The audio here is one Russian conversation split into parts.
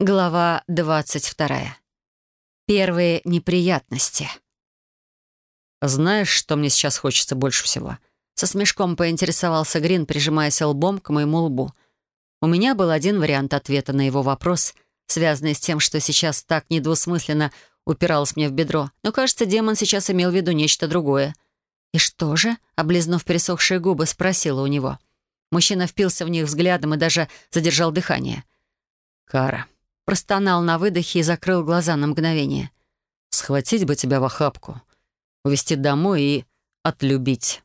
Глава двадцать вторая. Первые неприятности. «Знаешь, что мне сейчас хочется больше всего?» Со смешком поинтересовался Грин, прижимаясь лбом к моему лбу. У меня был один вариант ответа на его вопрос, связанный с тем, что сейчас так недвусмысленно упиралось мне в бедро. Но, кажется, демон сейчас имел в виду нечто другое. «И что же?» — облизнув пересохшие губы, спросила у него. Мужчина впился в них взглядом и даже задержал дыхание. «Кара, Простонал на выдохе и закрыл глаза на мгновение. «Схватить бы тебя в охапку, увезти домой и отлюбить».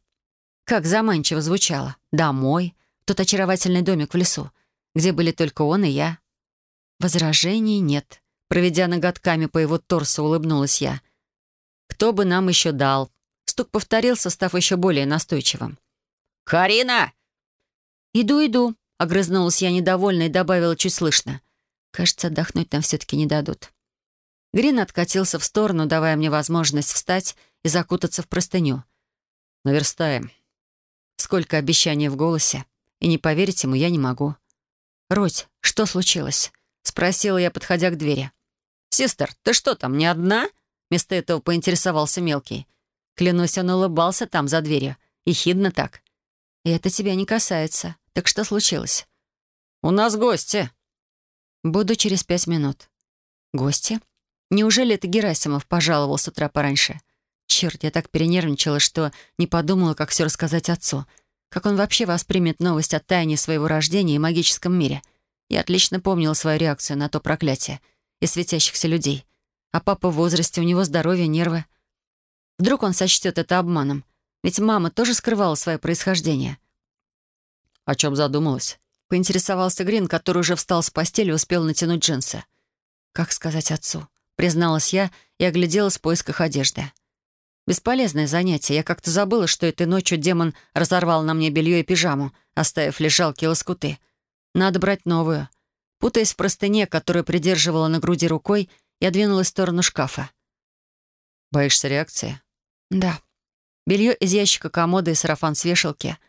Как заманчиво звучало. «Домой», тот очаровательный домик в лесу, где были только он и я. Возражений нет. Проведя ноготками по его торсу, улыбнулась я. «Кто бы нам еще дал?» Стук повторился, став еще более настойчивым. «Карина!» «Иду, иду», — огрызнулась я недовольно и добавила чуть слышно. Кажется, отдохнуть нам все-таки не дадут. Грин откатился в сторону, давая мне возможность встать и закутаться в простыню. «Наверстаем». Сколько обещаний в голосе. И не поверить ему я не могу. «Родь, что случилось?» — спросила я, подходя к двери. «Систер, ты что там, не одна?» Вместо этого поинтересовался мелкий. Клянусь, он улыбался там, за дверью. И хидно так. «И это тебя не касается. Так что случилось?» «У нас гости», Буду через пять минут. Гости? Неужели это Герасимов пожаловал с утра пораньше? Черт, я так перенервничала, что не подумала, как все рассказать отцу. Как он вообще воспримет новость о тайне своего рождения и магическом мире? Я отлично помнила свою реакцию на то проклятие и светящихся людей. А папа в возрасте, у него здоровье, нервы. Вдруг он сочтет это обманом? Ведь мама тоже скрывала свое происхождение. О чем задумалась? Поинтересовался Грин, который уже встал с постели и успел натянуть джинсы. «Как сказать отцу?» Призналась я и огляделась в поисках одежды. Бесполезное занятие. Я как-то забыла, что этой ночью демон разорвал на мне белье и пижаму, оставив лишь жалкие лоскуты. Надо брать новую. Путаясь в простыне, которую придерживала на груди рукой, я двинулась в сторону шкафа. «Боишься реакции?» «Да». Белье из ящика комода и сарафан с вешалки —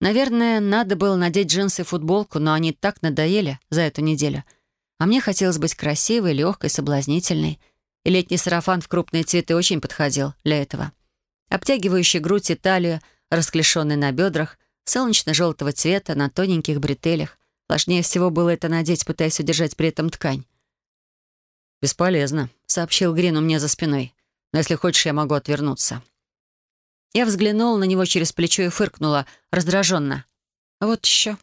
Наверное, надо было надеть джинсы и футболку, но они так надоели за эту неделю. А мне хотелось быть красивой, легкой, соблазнительной. И летний сарафан в крупные цветы очень подходил для этого. Обтягивающий грудь и талию, расклешенный на бедрах, солнечно-желтого цвета, на тоненьких бретелях. Сложнее всего было это надеть, пытаясь удержать при этом ткань. «Бесполезно», — сообщил Грину мне за спиной. «Но если хочешь, я могу отвернуться». Я взглянула на него через плечо и фыркнула, раздраженно. «Вот еще».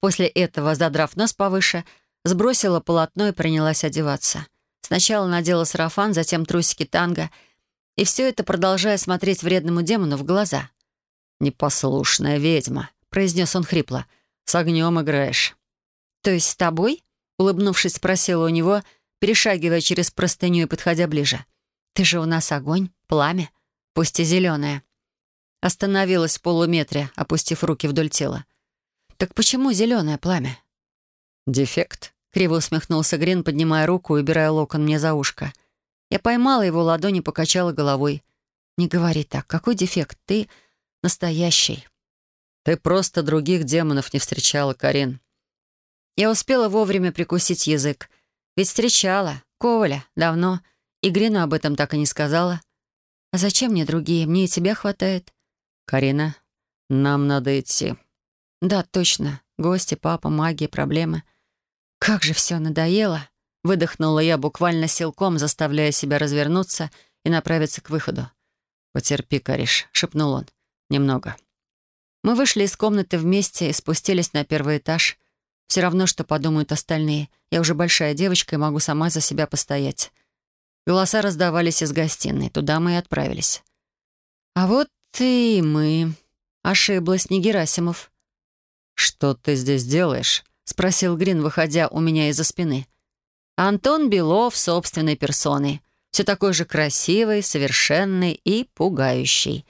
После этого, задрав нос повыше, сбросила полотно и принялась одеваться. Сначала надела сарафан, затем трусики танго, и все это продолжая смотреть вредному демону в глаза. «Непослушная ведьма», — произнес он хрипло. «С огнем играешь». «То есть с тобой?» — улыбнувшись, спросила у него, перешагивая через простыню и подходя ближе. «Ты же у нас огонь, пламя пусть и зеленая. Остановилась в полуметре, опустив руки вдоль тела. «Так почему зеленое пламя?» «Дефект», — криво усмехнулся Грин, поднимая руку и убирая локон мне за ушко. Я поймала его ладони и покачала головой. «Не говори так. Какой дефект? Ты настоящий». «Ты просто других демонов не встречала, Карин». Я успела вовремя прикусить язык. Ведь встречала. Коваля. Давно. И Грину об этом так и не сказала. «А зачем мне другие? Мне и тебя хватает». «Карина, нам надо идти». «Да, точно. Гости, папа, магия, проблемы». «Как же все надоело!» Выдохнула я буквально силком, заставляя себя развернуться и направиться к выходу. «Потерпи, Кариш», — шепнул он. «Немного». Мы вышли из комнаты вместе и спустились на первый этаж. Все равно, что подумают остальные. Я уже большая девочка и могу сама за себя постоять. Голоса раздавались из гостиной. Туда мы и отправились. А вот и мы. Ошиблась не Герасимов. «Что ты здесь делаешь?» — спросил Грин, выходя у меня из-за спины. Антон Белов собственной персоной. Все такой же красивый, совершенный и пугающий.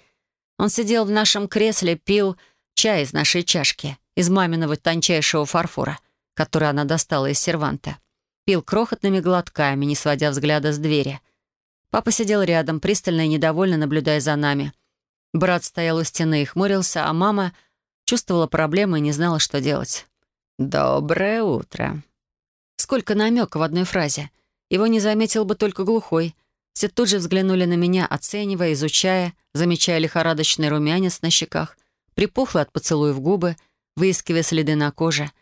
Он сидел в нашем кресле, пил чай из нашей чашки, из маминого тончайшего фарфора, который она достала из серванта пил крохотными глотками, не сводя взгляда с двери. Папа сидел рядом, пристально и недовольно наблюдая за нами. Брат стоял у стены и хмурился, а мама чувствовала проблемы и не знала, что делать. «Доброе утро». сколько намека в одной фразе. Его не заметил бы только глухой. Все тут же взглянули на меня, оценивая, изучая, замечая лихорадочный румянец на щеках, припухло от поцелуев губы, выискивая следы на коже.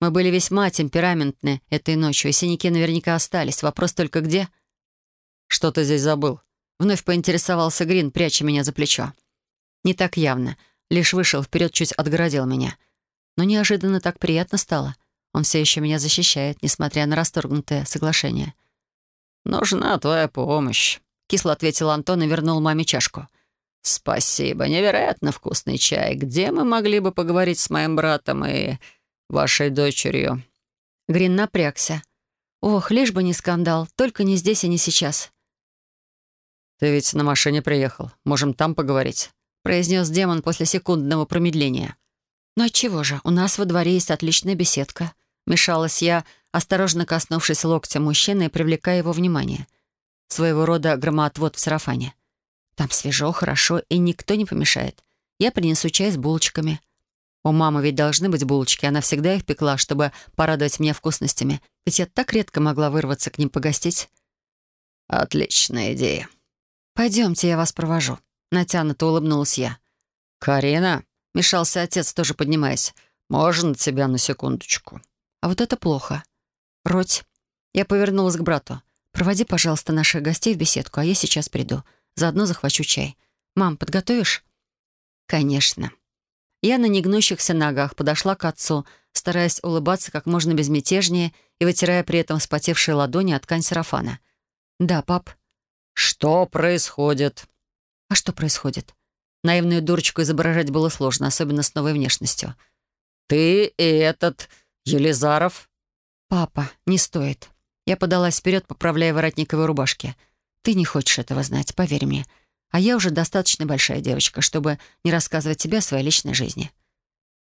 Мы были весьма темпераментны этой ночью, и синяки наверняка остались. Вопрос только где? «Что ты здесь забыл?» Вновь поинтересовался Грин, пряча меня за плечо. Не так явно. Лишь вышел вперед, чуть отгородил меня. Но неожиданно так приятно стало. Он все еще меня защищает, несмотря на расторгнутое соглашение. «Нужна твоя помощь», — кисло ответил Антон и вернул маме чашку. «Спасибо, невероятно вкусный чай. Где мы могли бы поговорить с моим братом и вашей дочерью?» Грин напрягся. «Ох, лишь бы не скандал, только не здесь и не сейчас». «Ты ведь на машине приехал. Можем там поговорить», — произнес демон после секундного промедления. «Ну отчего же, у нас во дворе есть отличная беседка». Мешалась я, осторожно коснувшись локтя мужчины и привлекая его внимание. Своего рода громоотвод в сарафане. Там свежо, хорошо, и никто не помешает. Я принесу чай с булочками. У мамы ведь должны быть булочки, она всегда их пекла, чтобы порадовать меня вкусностями. Ведь я так редко могла вырваться к ним погостить. «Отличная идея». «Пойдемте, я вас провожу», — натянуто улыбнулась я. «Карина», — мешался отец, тоже поднимаясь, «можно тебя на секундочку?» А вот это плохо. «Роть». Я повернулась к брату. «Проводи, пожалуйста, наших гостей в беседку, а я сейчас приду. Заодно захвачу чай. Мам, подготовишь?» «Конечно». Я на негнущихся ногах подошла к отцу, стараясь улыбаться как можно безмятежнее и вытирая при этом вспотевшие ладони от ткань сарафана. «Да, пап». «Что происходит?» «А что происходит?» Наивную дурочку изображать было сложно, особенно с новой внешностью. «Ты и этот Елизаров?» «Папа, не стоит». Я подалась вперед, поправляя воротниковые рубашки. Ты не хочешь этого знать, поверь мне. А я уже достаточно большая девочка, чтобы не рассказывать тебе о своей личной жизни».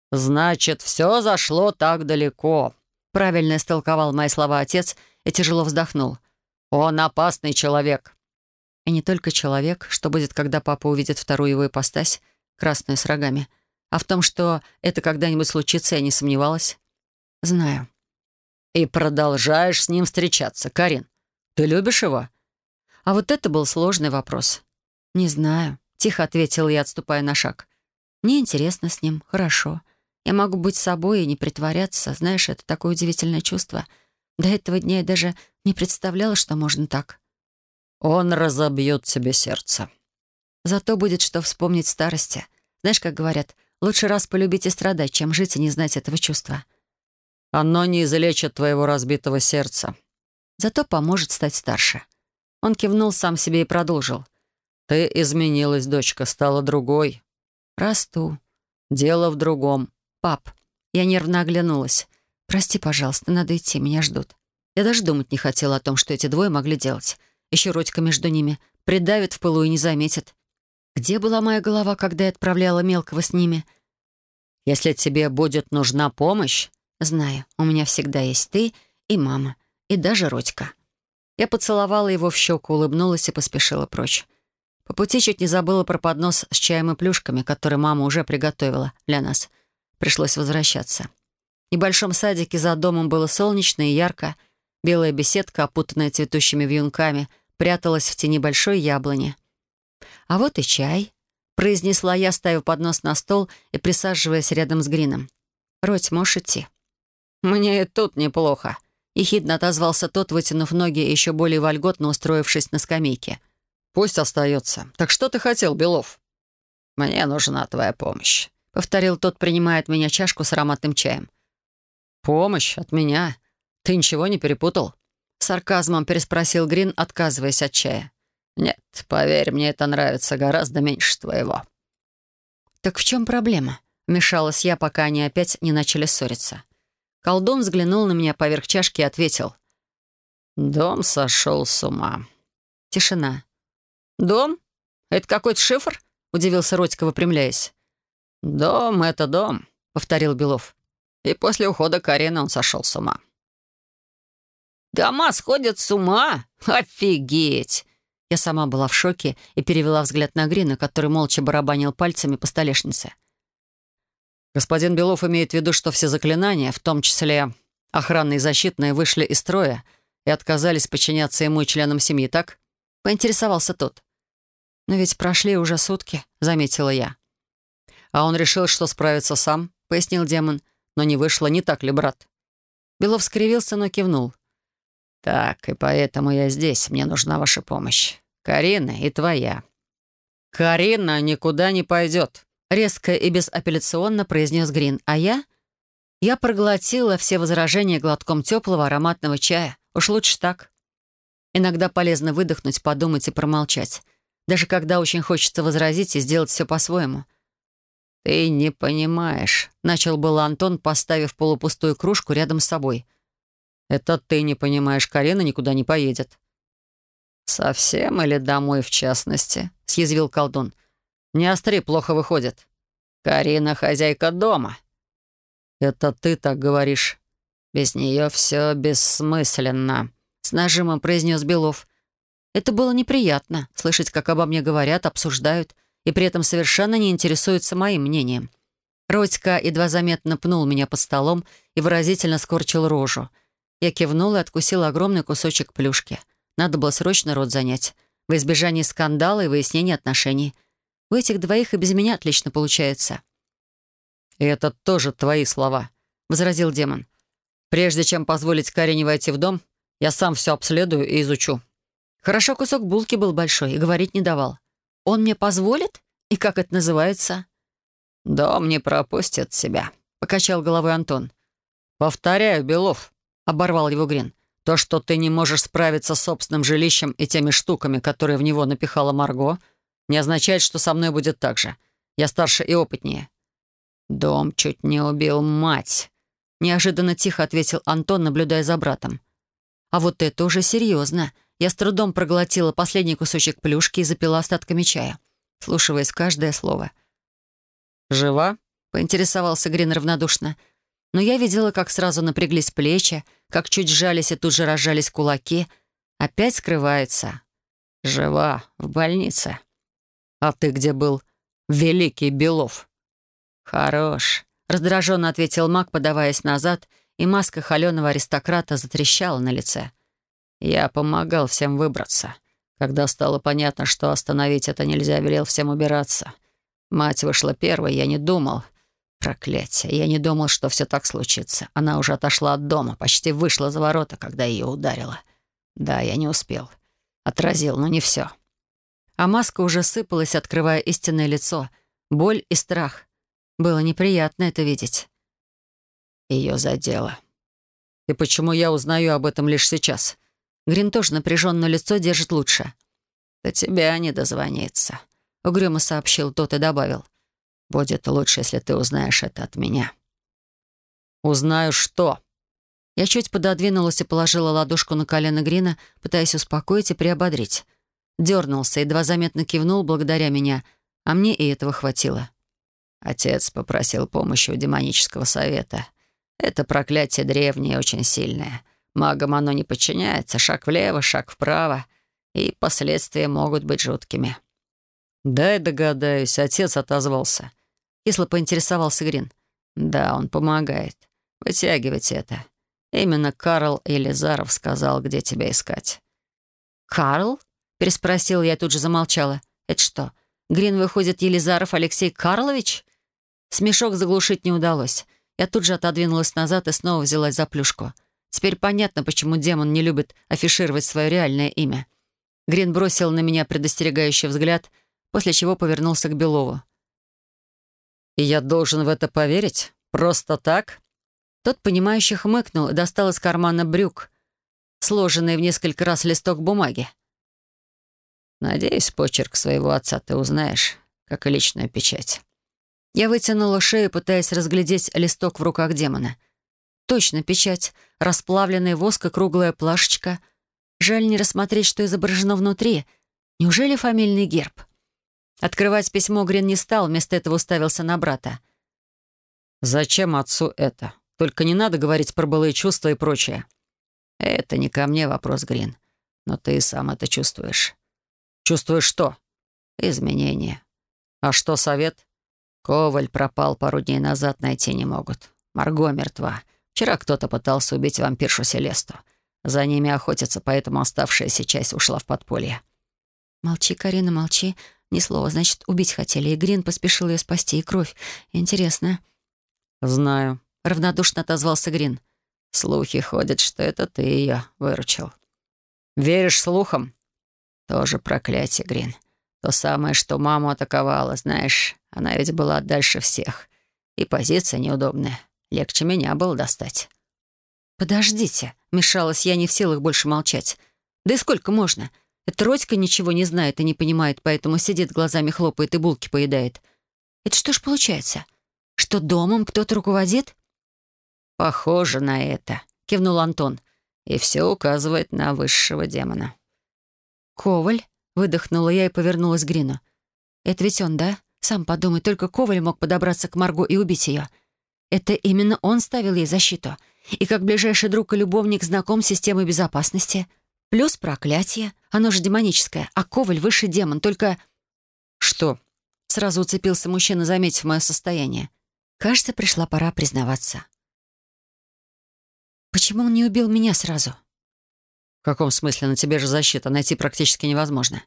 «Значит, все зашло так далеко», — правильно истолковал мои слова отец и тяжело вздохнул. «Он опасный человек». И не только человек, что будет, когда папа увидит вторую его ипостась, красную с рогами. А в том, что это когда-нибудь случится, я не сомневалась. Знаю. «И продолжаешь с ним встречаться, Карин. Ты любишь его?» А вот это был сложный вопрос. «Не знаю», — тихо ответила я, отступая на шаг. «Мне интересно с ним, хорошо. Я могу быть собой и не притворяться. Знаешь, это такое удивительное чувство. До этого дня я даже не представляла, что можно так». «Он разобьет тебе сердце». «Зато будет что вспомнить в старости. Знаешь, как говорят, лучше раз полюбить и страдать, чем жить и не знать этого чувства». «Оно не излечит твоего разбитого сердца». «Зато поможет стать старше». Он кивнул сам себе и продолжил. «Ты изменилась, дочка, стала другой». «Расту». «Дело в другом». «Пап». Я нервно оглянулась. «Прости, пожалуйста, надо идти, меня ждут». Я даже думать не хотела о том, что эти двое могли делать. Еще Родька между ними. Придавит в пылу и не заметит. Где была моя голова, когда я отправляла мелкого с ними? «Если тебе будет нужна помощь...» «Знаю, у меня всегда есть ты и мама, и даже Родька». Я поцеловала его в щеку, улыбнулась и поспешила прочь. По пути чуть не забыла про поднос с чаем и плюшками, который мама уже приготовила для нас. Пришлось возвращаться. В небольшом садике за домом было солнечно и ярко. Белая беседка, опутанная цветущими вьюнками, пряталась в тени большой яблони. «А вот и чай», — произнесла я, ставив поднос на стол и присаживаясь рядом с Грином. «Родь, можешь идти?» «Мне и тут неплохо», Ехидно отозвался тот, вытянув ноги и еще более вольготно устроившись на скамейке. «Пусть остается. Так что ты хотел, Белов?» «Мне нужна твоя помощь», — повторил тот, принимая от меня чашку с ароматным чаем. «Помощь от меня? Ты ничего не перепутал?» Сарказмом переспросил Грин, отказываясь от чая. «Нет, поверь, мне это нравится гораздо меньше твоего». «Так в чем проблема?» — вмешалась я, пока они опять не начали ссориться. Колдун взглянул на меня поверх чашки и ответил. «Дом сошел с ума». Тишина. «Дом? Это какой-то шифр?» — удивился Родька, выпрямляясь. «Дом — это дом», — повторил Белов. И после ухода Карины он сошел с ума. «Дома сходят с ума? Офигеть!» Я сама была в шоке и перевела взгляд на Грина, который молча барабанил пальцами по столешнице. Господин Белов имеет в виду, что все заклинания, в том числе Охранные и защитные вышли из строя и отказались подчиняться ему и членам семьи, так?» — поинтересовался тот. «Но ведь прошли уже сутки», — заметила я. «А он решил, что справится сам», — пояснил демон. «Но не вышло, не так ли, брат?» Белов скривился, но кивнул. «Так, и поэтому я здесь. Мне нужна ваша помощь. Карина и твоя». «Карина никуда не пойдет», — резко и безапелляционно произнес Грин. «А я?» Я проглотила все возражения глотком теплого ароматного чая. Уж лучше так. Иногда полезно выдохнуть, подумать и промолчать. Даже когда очень хочется возразить и сделать все по-своему. «Ты не понимаешь», — начал был Антон, поставив полупустую кружку рядом с собой. «Это ты не понимаешь, Карина никуда не поедет». «Совсем или домой, в частности?» — съязвил колдун. «Не остри, плохо выходит. Карина — хозяйка дома». «Это ты так говоришь. Без нее все бессмысленно», — с нажимом произнес Белов. Это было неприятно, слышать, как обо мне говорят, обсуждают, и при этом совершенно не интересуются моим мнением. Родька едва заметно пнул меня под столом и выразительно скорчил рожу. Я кивнула и откусила огромный кусочек плюшки. Надо было срочно рот занять. В избежании скандала и выяснения отношений. У этих двоих и без меня отлично получается. «И это тоже твои слова», — возразил демон. «Прежде чем позволить Карине войти в дом, я сам все обследую и изучу. Хорошо кусок булки был большой и говорить не давал. Он мне позволит? И как это называется? «Дом не пропустит себя», — покачал головой Антон. «Повторяю, Белов», — оборвал его Грин. «То, что ты не можешь справиться с собственным жилищем и теми штуками, которые в него напихала Марго, не означает, что со мной будет так же. Я старше и опытнее». «Дом чуть не убил мать», — неожиданно тихо ответил Антон, наблюдая за братом. «А вот это уже серьезно. Я с трудом проглотила последний кусочек плюшки и запила остатками чая, слушаясь каждое слово. «Жива?» — поинтересовался Грин равнодушно. Но я видела, как сразу напряглись плечи, как чуть сжались и тут же разжались кулаки. Опять скрывается. «Жива, в больнице». «А ты где был? Великий Белов». «Хорош», — раздраженно ответил маг, подаваясь назад, и маска холеного аристократа затрещала на лице. Я помогал всем выбраться. Когда стало понятно, что остановить это нельзя, велел всем убираться. Мать вышла первой, я не думал. Проклятие, я не думал, что все так случится. Она уже отошла от дома, почти вышла за ворота, когда ее ударило. Да, я не успел. Отразил, но не все. А маска уже сыпалась, открывая истинное лицо. Боль и страх. Было неприятно это видеть. Ее задело. И почему я узнаю об этом лишь сейчас? Грин тоже напряженное лицо держит лучше. «До тебя не дозвониться», — угрюмо сообщил тот и добавил. «Будет лучше, если ты узнаешь это от меня». «Узнаю что?» Я чуть пододвинулась и положила ладошку на колено Грина, пытаясь успокоить и приободрить. Дернулся, едва заметно кивнул благодаря меня, а мне и этого хватило. Отец попросил помощи у демонического совета. Это проклятие древнее, очень сильное. Магам оно не подчиняется. Шаг влево, шаг вправо. И последствия могут быть жуткими. «Дай догадаюсь, отец отозвался». Кисло поинтересовался Грин. «Да, он помогает. Вытягивайте это. Именно Карл Елизаров сказал, где тебя искать». «Карл?» — переспросил я тут же замолчала. «Это что, Грин выходит Елизаров Алексей Карлович?» Смешок заглушить не удалось. Я тут же отодвинулась назад и снова взялась за плюшку. Теперь понятно, почему демон не любит афишировать свое реальное имя. Грин бросил на меня предостерегающий взгляд, после чего повернулся к Белову. «И я должен в это поверить? Просто так?» Тот, понимающе хмыкнул и достал из кармана брюк, сложенный в несколько раз листок бумаги. «Надеюсь, почерк своего отца ты узнаешь, как и личную печать». Я вытянула шею, пытаясь разглядеть листок в руках демона. Точно печать. Расплавленный воск и круглая плашечка. Жаль не рассмотреть, что изображено внутри. Неужели фамильный герб? Открывать письмо Грин не стал, вместо этого уставился на брата. «Зачем отцу это? Только не надо говорить про былые чувства и прочее». «Это не ко мне вопрос, Грин. Но ты сам это чувствуешь». «Чувствуешь что?» «Изменения». «А что совет?» «Коваль пропал пару дней назад, найти не могут. Марго мертва. Вчера кто-то пытался убить вампиршу Селесту. За ними охотятся, поэтому оставшаяся часть ушла в подполье». «Молчи, Карина, молчи. Ни слова, значит, убить хотели. И Грин поспешил ее спасти, и кровь. Интересно». «Знаю», — равнодушно отозвался Грин. «Слухи ходят, что это ты ее выручил». «Веришь слухам?» «Тоже проклятие, Грин. То самое, что маму атаковала, знаешь. Она ведь была дальше всех. И позиция неудобная. Легче меня было достать». «Подождите», — мешалась я не в силах больше молчать. «Да и сколько можно? Эта Родька ничего не знает и не понимает, поэтому сидит глазами хлопает и булки поедает. Это что ж получается? Что домом кто-то руководит?» «Похоже на это», — кивнул Антон. «И все указывает на высшего демона». «Коваль?» — выдохнула я и повернулась к Грину. «Это ведь он, да? Сам подумай, только Коваль мог подобраться к Марго и убить ее. Это именно он ставил ей защиту. И как ближайший друг и любовник знаком с системой безопасности. Плюс проклятие. Оно же демоническое. А Коваль — высший демон, только...» «Что?» — сразу уцепился мужчина, заметив мое состояние. Кажется, пришла пора признаваться. «Почему он не убил меня сразу?» «В каком смысле? На тебе же защита. Найти практически невозможно».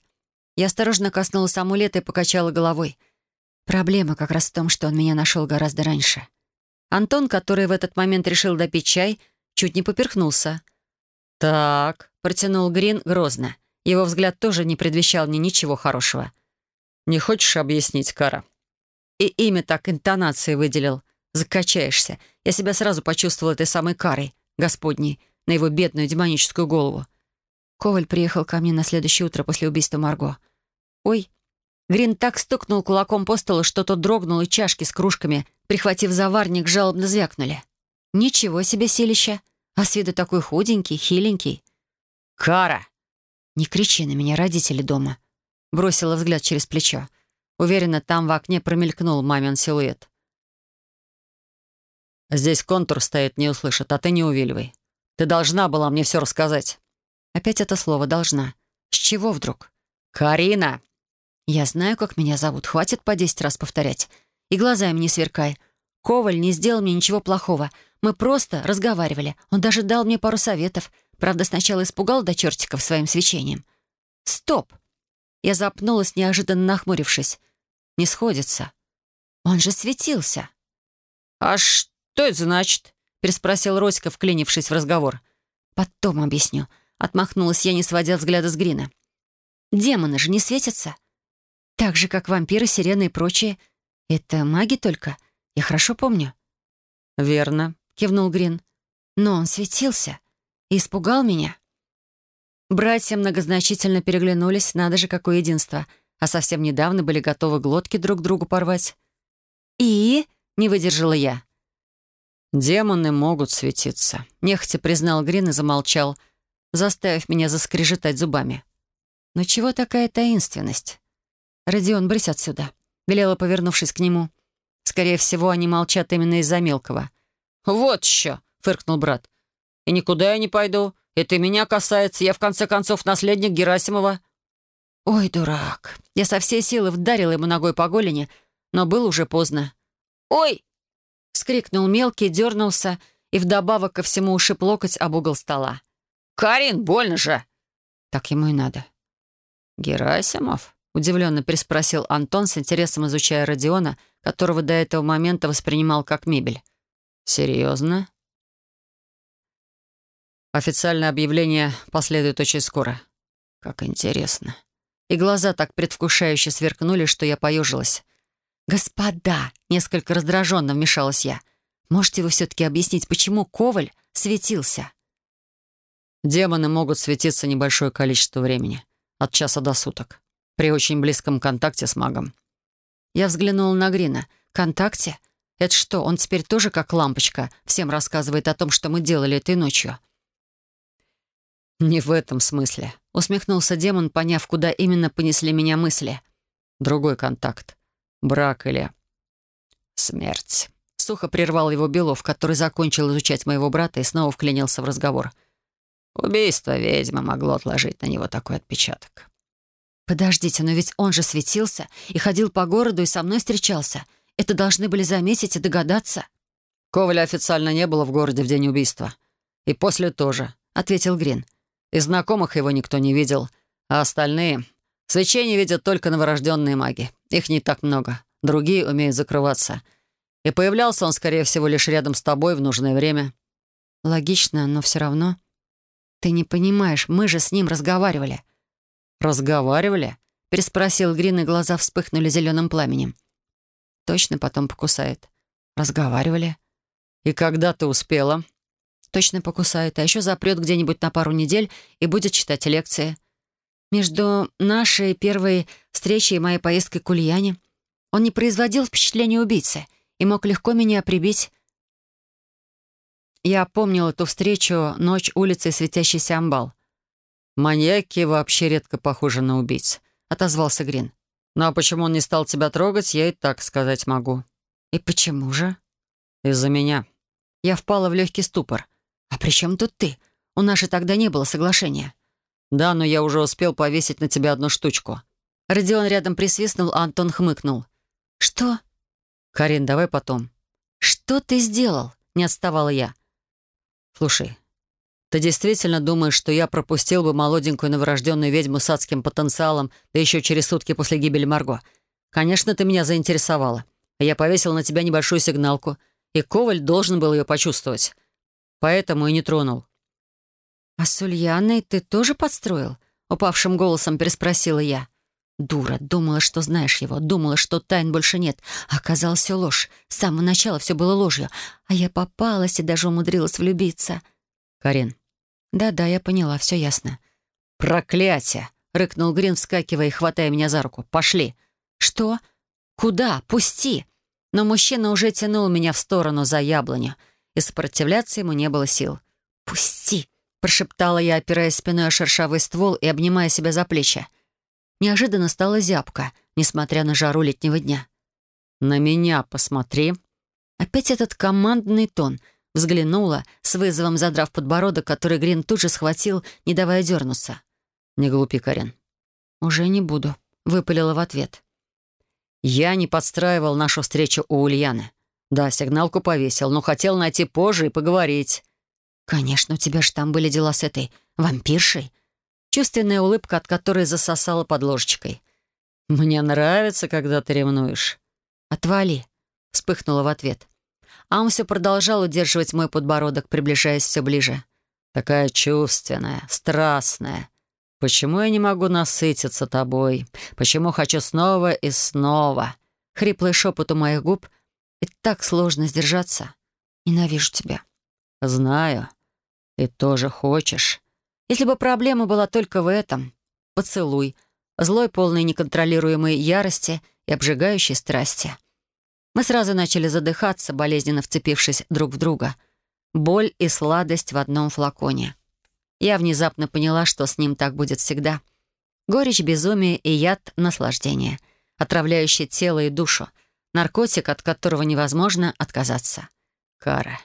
Я осторожно коснулась амулета и покачала головой. Проблема как раз в том, что он меня нашел гораздо раньше. Антон, который в этот момент решил допить чай, чуть не поперхнулся. «Так», — протянул Грин грозно. Его взгляд тоже не предвещал мне ничего хорошего. «Не хочешь объяснить, Кара?» И имя так интонацией выделил. Закачаешься. Я себя сразу почувствовала этой самой карой, господней, на его бедную демоническую голову. Коваль приехал ко мне на следующее утро после убийства Марго. «Ой!» Грин так стукнул кулаком по столу, что тот дрогнул, и чашки с кружками — прихватив заварник, жалобно звякнули. «Ничего себе селища! А с виду такой худенький, хиленький». «Кара!» «Не кричи на меня, родители дома!» Бросила взгляд через плечо. Уверена, там в окне промелькнул мамин силуэт. «Здесь контур стоит, не услышит, а ты не увиливай. Ты должна была мне все рассказать». Опять это слово «должна». С чего вдруг? «Карина!» «Я знаю, как меня зовут. Хватит по десять раз повторять. И глазами не сверкай. Коваль не сделал мне ничего плохого. Мы просто разговаривали. Он даже дал мне пару советов. Правда, сначала испугал до чертиков своим свечением. Стоп! Я запнулась, неожиданно нахмурившись. Не сходится. Он же светился. «А что это значит?» — переспросил Роська, вклинившись в разговор. «Потом объясню». Отмахнулась я, не сводя взгляда с Грина. «Демоны же не светятся. Так же, как вампиры, сирены и прочие. «Это маги только? Я хорошо помню». «Верно», — кивнул Грин. «Но он светился и испугал меня». Братья многозначительно переглянулись, надо же, какое единство, а совсем недавно были готовы глотки друг другу порвать. «И?» — не выдержала я. «Демоны могут светиться», — нехотя признал Грин и замолчал, заставив меня заскрежетать зубами. «Но чего такая таинственность? Родион, брысь отсюда велела, повернувшись к нему. Скорее всего, они молчат именно из-за мелкого. «Вот еще!» — фыркнул брат. «И никуда я не пойду. Это меня касается. Я, в конце концов, наследник Герасимова». «Ой, дурак!» Я со всей силы вдарила ему ногой по голени, но было уже поздно. «Ой!» — вскрикнул мелкий, дернулся и вдобавок ко всему ушиб локоть об угол стола. «Карин, больно же!» Так ему и надо. «Герасимов?» Удивленно переспросил Антон, с интересом изучая Родиона, которого до этого момента воспринимал как мебель. «Серьезно?» Официальное объявление последует очень скоро. Как интересно. И глаза так предвкушающе сверкнули, что я поежилась. «Господа!» — несколько раздраженно вмешалась я. «Можете вы все-таки объяснить, почему Коваль светился?» Демоны могут светиться небольшое количество времени, от часа до суток при очень близком контакте с магом. Я взглянула на Грина. «Контакте? Это что, он теперь тоже как лампочка всем рассказывает о том, что мы делали этой ночью?» «Не в этом смысле», — усмехнулся демон, поняв, куда именно понесли меня мысли. «Другой контакт. Брак или...» «Смерть». Сухо прервал его Белов, который закончил изучать моего брата и снова вклинился в разговор. Убийство ведьмы могло отложить на него такой отпечаток. «Подождите, но ведь он же светился и ходил по городу и со мной встречался. Это должны были заметить и догадаться». Коваля официально не было в городе в день убийства. И после тоже», — ответил Грин. «И знакомых его никто не видел, а остальные...» Свечение видят только новорожденные маги. Их не так много. Другие умеют закрываться. И появлялся он, скорее всего, лишь рядом с тобой в нужное время. Логично, но все равно... Ты не понимаешь, мы же с ним разговаривали. «Разговаривали?» — переспросил Грин, и глаза вспыхнули зеленым пламенем. Точно потом покусает. Разговаривали. «И когда ты успела?» Точно покусает, а еще запрет где-нибудь на пару недель и будет читать лекции. Между нашей первой встречей и моей поездкой к Ульяне он не производил впечатления убийцы и мог легко меня прибить. Я помнил эту встречу, ночь, улицы светящийся амбал. «Маньяки вообще редко похожи на убийц», — отозвался Грин. «Ну а почему он не стал тебя трогать, я и так сказать могу». «И почему же?» «Из-за меня». Я впала в легкий ступор. «А при чем тут ты? У нас же тогда не было соглашения». «Да, но я уже успел повесить на тебя одну штучку». Родион рядом присвистнул, а Антон хмыкнул. «Что?» «Карин, давай потом». «Что ты сделал?» — не отставала я. «Слушай, ты действительно думаешь, что я пропустил бы молоденькую новорожденную ведьму с адским потенциалом, да еще через сутки после гибели Марго? Конечно, ты меня заинтересовала. Я повесил на тебя небольшую сигналку, и Коваль должен был ее почувствовать. Поэтому и не тронул». «А с Ульяной ты тоже подстроил?» — упавшим голосом переспросила я. Дура, думала, что знаешь его, думала, что тайн больше нет. Оказалось, ложь. С самого начала все было ложью. А я попалась и даже умудрилась влюбиться. «Карин, «Да-да, я поняла, все ясно». «Проклятие!» — рыкнул Грин, вскакивая и хватая меня за руку. «Пошли!» «Что? Куда? Пусти!» Но мужчина уже тянул меня в сторону за яблоню, и сопротивляться ему не было сил. «Пусти!» — прошептала я, опираясь спиной о шершавый ствол и обнимая себя за плечи. Неожиданно стала зябко, несмотря на жару летнего дня. «На меня посмотри!» Опять этот командный тон — Взглянула, с вызовом задрав подбородок, который Грин тут же схватил, не давая дернуться. «Не глупи, Карен». «Уже не буду», — выпалила в ответ. «Я не подстраивал нашу встречу у Ульяны. Да, сигналку повесил, но хотел найти позже и поговорить». «Конечно, у тебя же там были дела с этой вампиршей». Чувственная улыбка, от которой засосала под ложечкой. «Мне нравится, когда ты ревнуешь». «Отвали», — вспыхнула в ответ а он все продолжал удерживать мой подбородок, приближаясь все ближе. «Такая чувственная, страстная. Почему я не могу насытиться тобой? Почему хочу снова и снова?» Хриплый шепот у моих губ. И так сложно сдержаться. Ненавижу тебя. «Знаю. Ты тоже хочешь». Если бы проблема была только в этом. Поцелуй. Злой, полный неконтролируемой ярости и обжигающей страсти. Мы сразу начали задыхаться, болезненно вцепившись друг в друга. Боль и сладость в одном флаконе. Я внезапно поняла, что с ним так будет всегда. Горечь, безумие и яд — наслаждение, отравляющий тело и душу, наркотик, от которого невозможно отказаться. Кара.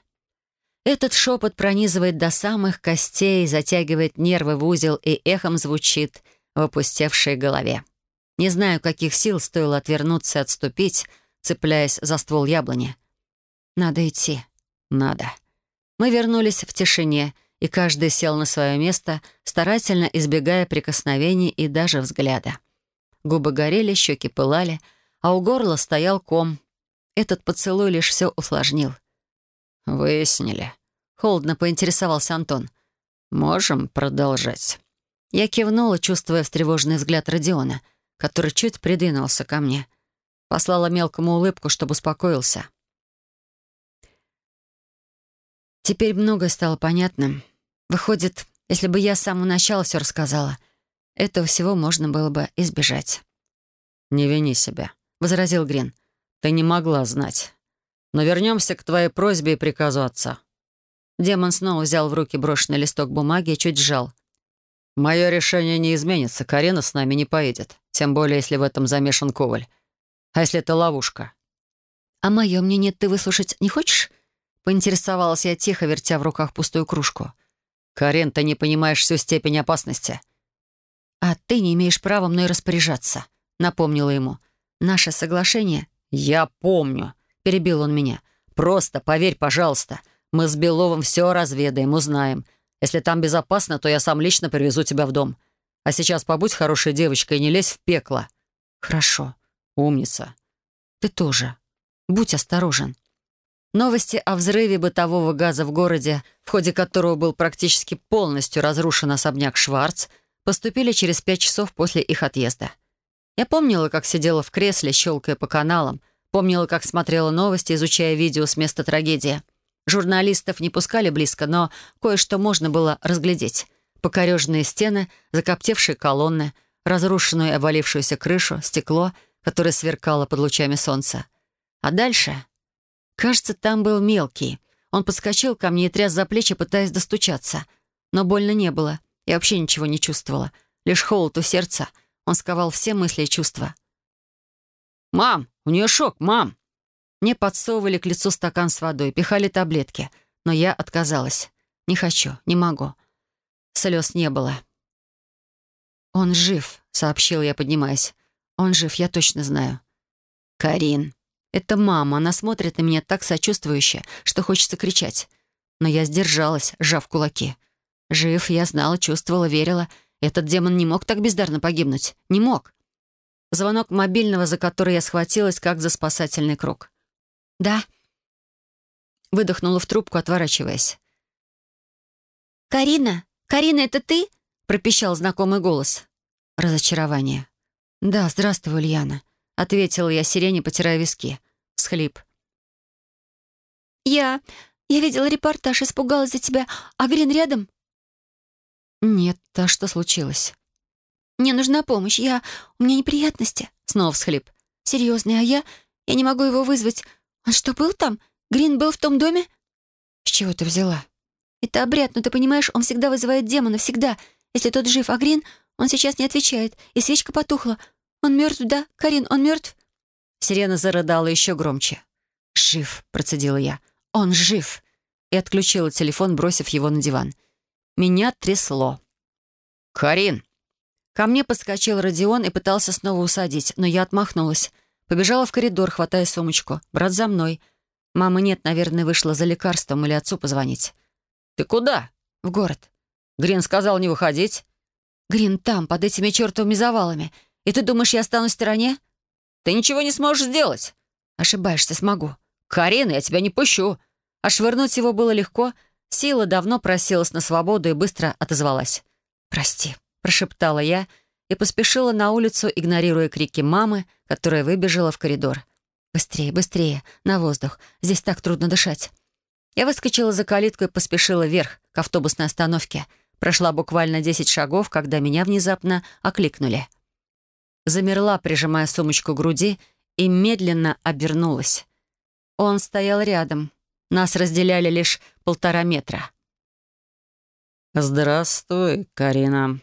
Этот шепот пронизывает до самых костей, затягивает нервы в узел и эхом звучит в опустевшей голове. Не знаю, каких сил стоило отвернуться и отступить, цепляясь за ствол яблони. «Надо идти. Надо». Мы вернулись в тишине, и каждый сел на свое место, старательно избегая прикосновений и даже взгляда. Губы горели, щеки пылали, а у горла стоял ком. Этот поцелуй лишь все усложнил. «Выяснили». Холодно поинтересовался Антон. «Можем продолжать». Я кивнула, чувствуя встревоженный взгляд Родиона, который чуть придвинулся ко мне. Послала мелкому улыбку, чтобы успокоился. Теперь многое стало понятным. Выходит, если бы я с самого начала все рассказала, этого всего можно было бы избежать. «Не вини себя», — возразил Грин. «Ты не могла знать. Но вернемся к твоей просьбе и приказу отца». Демон снова взял в руки брошенный листок бумаги и чуть сжал. «Мое решение не изменится. Карина с нами не поедет. Тем более, если в этом замешан Коваль. А если это ловушка?» «А мое мнение ты выслушать не хочешь?» Поинтересовалась я тихо, вертя в руках пустую кружку. «Карен, ты не понимаешь всю степень опасности». «А ты не имеешь права мной распоряжаться», — напомнила ему. «Наше соглашение...» «Я помню», — перебил он меня. Просто поверь, пожалуйста. Мы с Беловым все разведаем, узнаем. Если там безопасно, то я сам лично привезу тебя в дом. А сейчас побудь хорошей девочкой и не лезь в пекло». «Хорошо. Умница». «Ты тоже. Будь осторожен». Новости о взрыве бытового газа в городе, в ходе которого был практически полностью разрушен особняк Шварц, поступили через пять часов после их отъезда. Я помнила, как сидела в кресле, щелкая по каналам, помнила, как смотрела новости, изучая видео с места трагедии. Журналистов не пускали близко, но кое-что можно было разглядеть. Покореженные стены, закоптевшие колонны, разрушенную и обвалившуюся крышу, стекло, которое сверкало под лучами солнца. А дальше... Кажется, там был мелкий. Он подскочил ко мне и тряс за плечи, пытаясь достучаться. Но больно не было. Я вообще ничего не чувствовала. Лишь холод у сердца. Он сковал все мысли и чувства. «Мам, у нее шок, мам!» Мне подсовывали к лицу стакан с водой, пихали таблетки. Но я отказалась. Не хочу, не могу. Слез не было. «Он жив», — сообщил я, поднимаясь. «Он жив, я точно знаю». «Карин». Это мама, она смотрит на меня так сочувствующе, что хочется кричать. Но я сдержалась, сжав кулаки. Жив, я знала, чувствовала, верила. Этот демон не мог так бездарно погибнуть. Не мог. Звонок мобильного, за который я схватилась, как за спасательный круг. «Да». Выдохнула в трубку, отворачиваясь. «Карина? Карина, это ты?» — пропищал знакомый голос. Разочарование. «Да, здравствуй, Ульяна», — ответила я сирене, потирая виски. Схлип. «Я... я видела репортаж, испугалась за тебя. А Грин рядом?» «Нет, а что случилось?» «Мне нужна помощь. Я... у меня неприятности». Снова всхлип. «Серьезные, а я... я не могу его вызвать. Он что, был там? Грин был в том доме?» «С чего ты взяла?» «Это обряд, но ты понимаешь, он всегда вызывает демона, всегда. Если тот жив, а Грин, он сейчас не отвечает, и свечка потухла. Он мертв, да? Карин, он мертв?» Сирена зарыдала еще громче. «Жив», — процедила я. «Он жив!» И отключила телефон, бросив его на диван. Меня трясло. «Карин!» Ко мне подскочил Родион и пытался снова усадить, но я отмахнулась. Побежала в коридор, хватая сумочку. Брат за мной. Мамы нет, наверное, вышла за лекарством или отцу позвонить. «Ты куда?» «В город». «Грин сказал не выходить». «Грин там, под этими чертовыми завалами. И ты думаешь, я останусь в стороне?» Ты ничего не сможешь сделать». «Ошибаешься, смогу». «Карина, я тебя не пущу». А швырнуть его было легко. Сила давно просилась на свободу и быстро отозвалась. «Прости», — прошептала я и поспешила на улицу, игнорируя крики мамы, которая выбежала в коридор. «Быстрее, быстрее, на воздух. Здесь так трудно дышать». Я выскочила за калитку и поспешила вверх, к автобусной остановке. Прошла буквально десять шагов, когда меня внезапно окликнули замерла, прижимая сумочку к груди, и медленно обернулась. Он стоял рядом. Нас разделяли лишь полтора метра. «Здравствуй, Карина»,